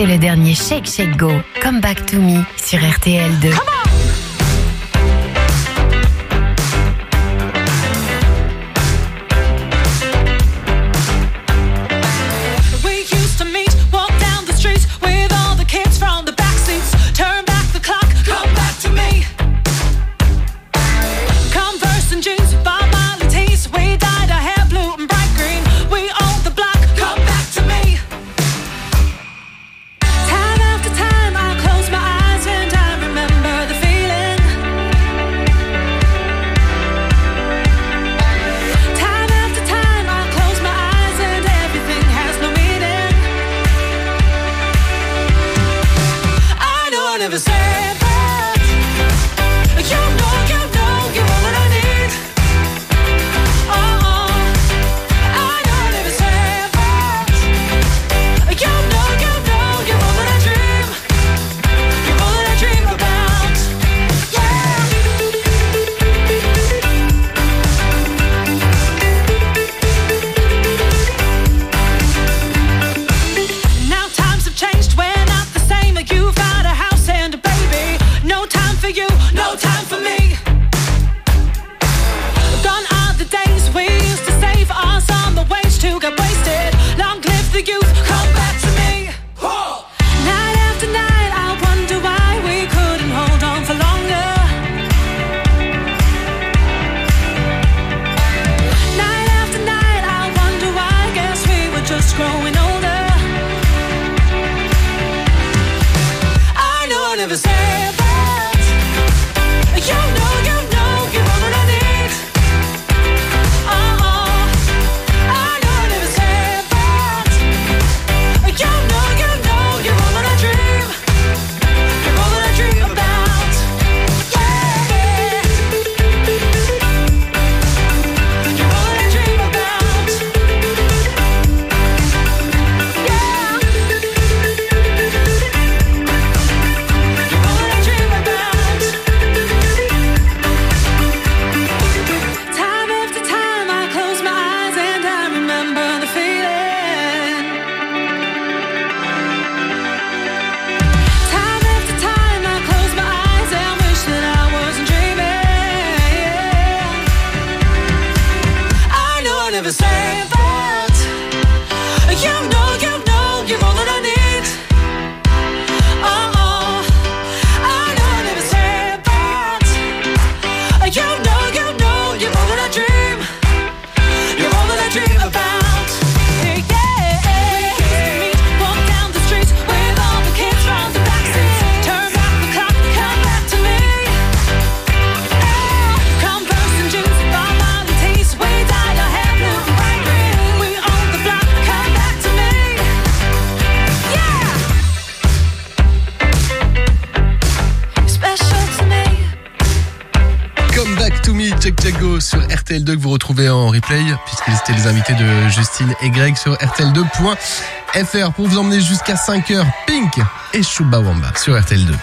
C'est le dernier Shake Shake Go, Come Back to Me sur RTL2. RTL2 que vous en replay, puisqu'ils étaient les invités de Justine et Greg sur RTL2.fr pour vous emmener jusqu'à 5h. Pink et Wamba sur RTL2.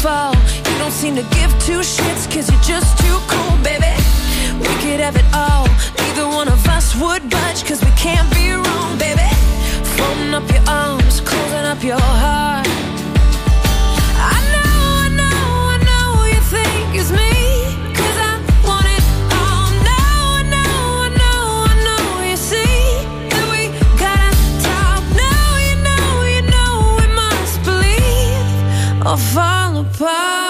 fall. You don't seem to give two shits, cause you're just too cool, baby. We could have it all. Neither one of us would budge, cause we can't be wrong, baby. Folding up your arms, closing up your heart. I know, I know, I know you think it's me. or fall cloud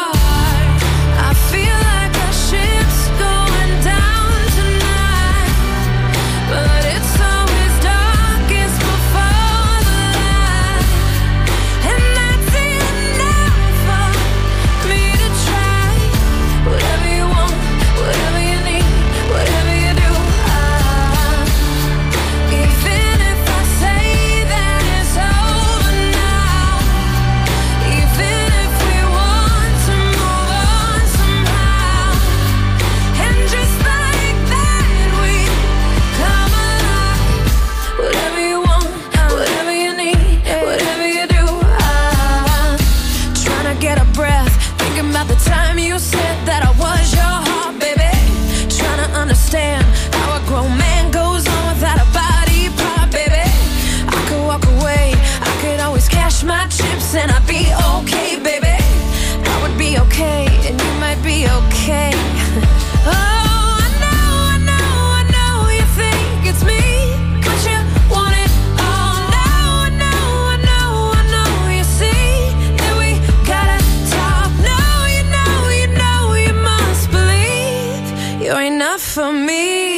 for me.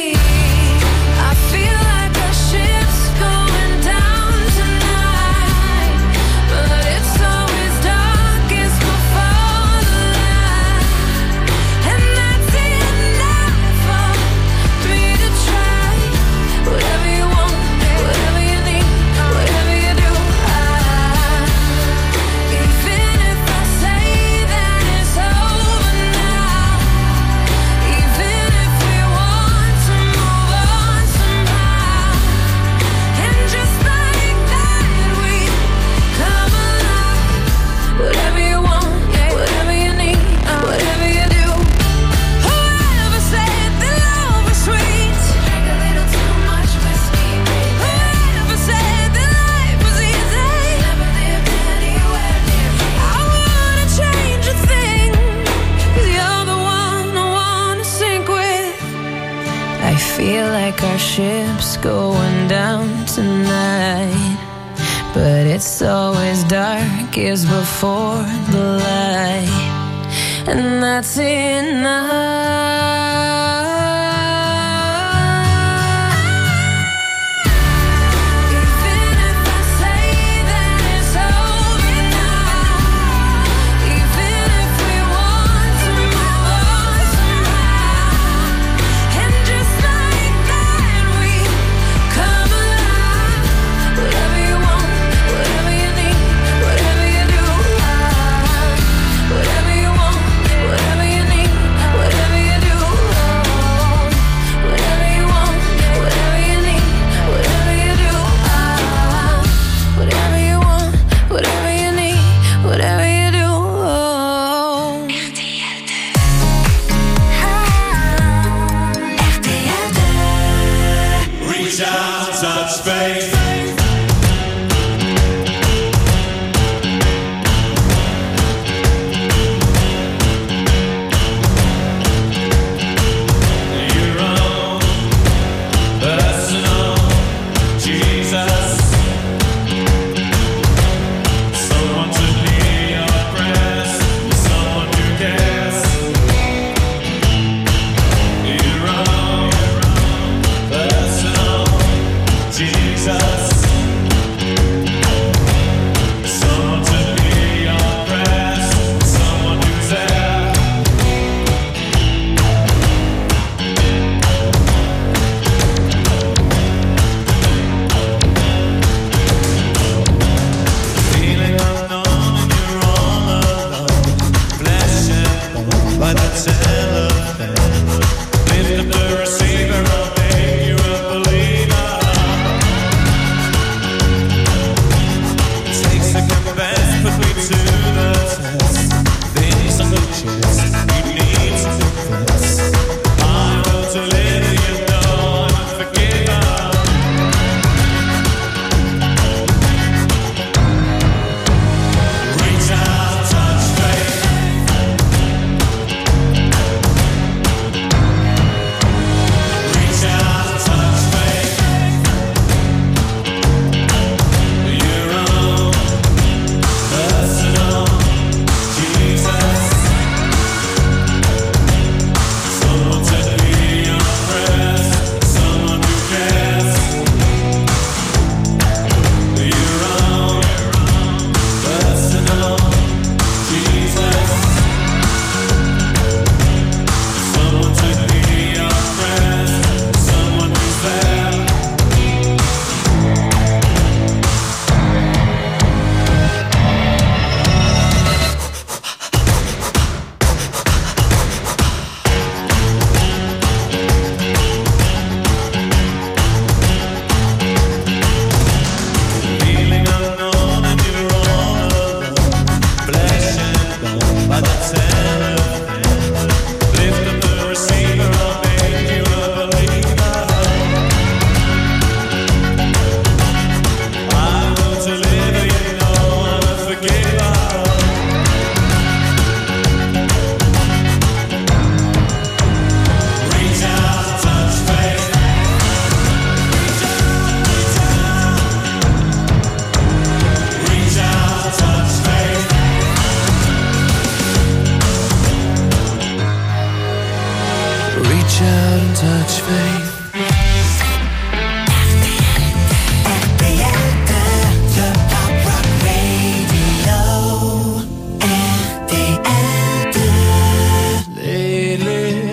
is before the light, and that's enough.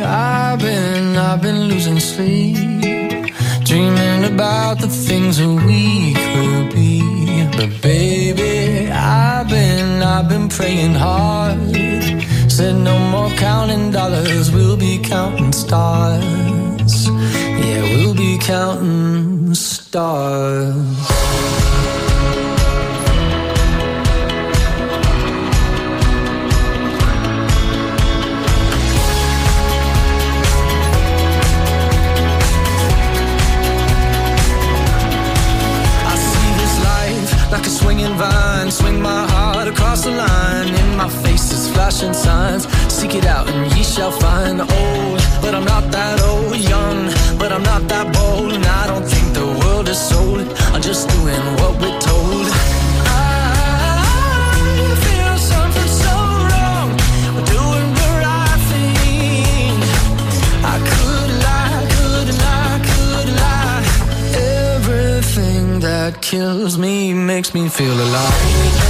I've been, I've been losing sleep, dreaming about the things that we could be. But baby, I've been, I've been praying hard. Said no more counting dollars, we'll be counting stars. Swinging vine. Swing my heart across the line. In my face is flashing signs. Seek it out and ye shall find. Old, but I'm not that old. Young, but I'm not that bold. And I don't think the world is sold. I'm just doing what we're told. I feel something so wrong. We're doing the right thing. I could lie, could lie, could lie. Everything that kills me makes me feel alive.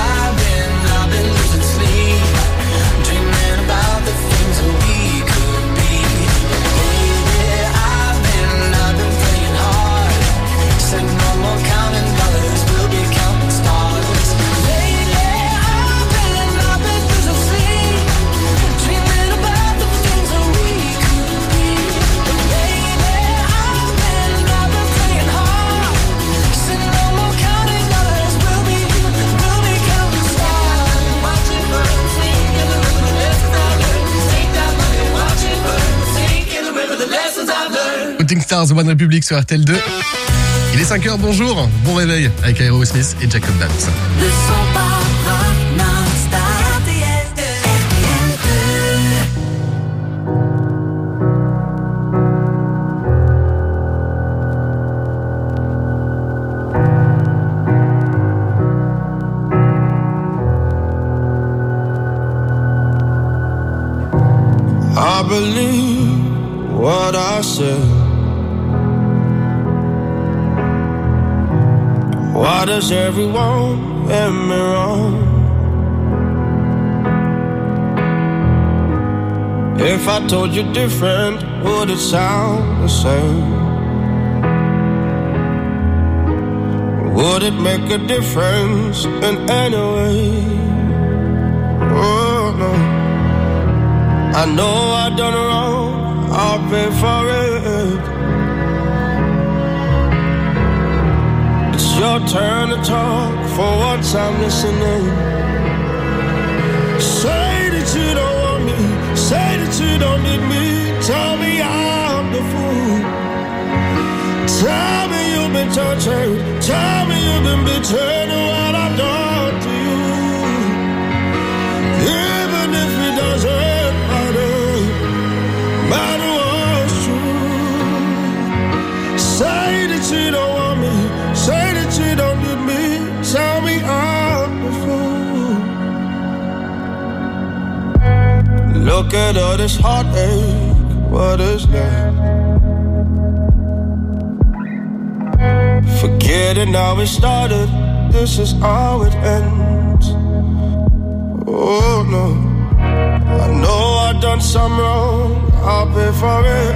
Putting Stars, One Republic sur RTL2. Il est 5h, bonjour, bon réveil avec Aerosmith et Jacob Dance. Le son part non-stop. RTL2. I believe what I said. Why does everyone get me wrong? If I told you different, would it sound the same? Would it make a difference in any way? Oh no. I know I done wrong, I'll pay for it. Your turn to talk, for once I'm listening. Say that you don't want me, say that you don't need me. Tell me I'm the fool. Tell me you've been tortured, tell me you've been betrayed, what I've done Look at all this heartache, what is left? Forgetting how it started, this is how it ends. Oh no, I know I've done some wrong, I'll pay for it.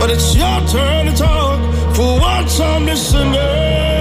But it's your turn to talk. For once I'm listening.